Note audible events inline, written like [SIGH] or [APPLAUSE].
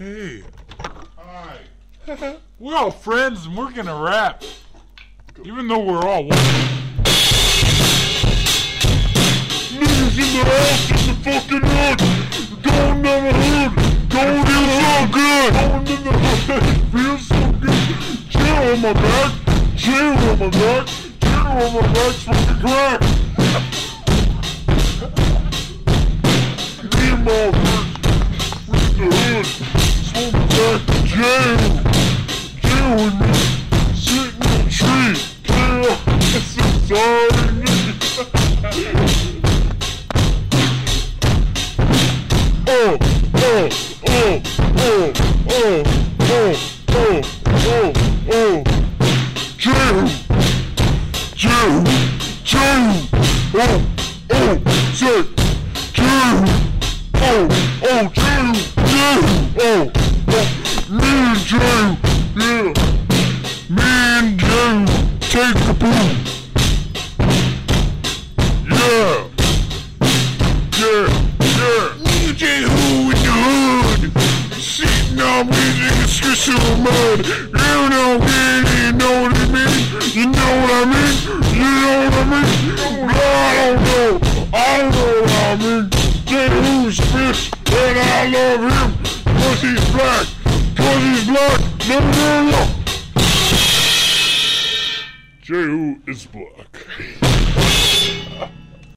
Hey. Hi. [LAUGHS] We're all friends and we're gonna rap. Even though we're all one. Niggas in the house in the fucking hood. Going in the hood. Going in so good. Going in the hood. [LAUGHS] Feels so good. Chill on my back. Chill on my back. Chill on my back from the crack. Me and my friends. Freak the hood. Jail. Jail with me. Sitting in a tree. Jail. It's so sorry, oh, oh, oh, oh, oh, oh, oh, oh, oh. Jew, Jew, Jew, oh, oh, say, Jew, oh, oh, Jew, oh, oh, yeah. Yeah, yeah. DJ Who mud. You know you know what I mean? You know what I mean? You know what I mean? I don't know. I don't know what I mean. DJ Who's and I love him. Cause he's black. Cause he's black. No, no, no. Jehu is black. [LAUGHS]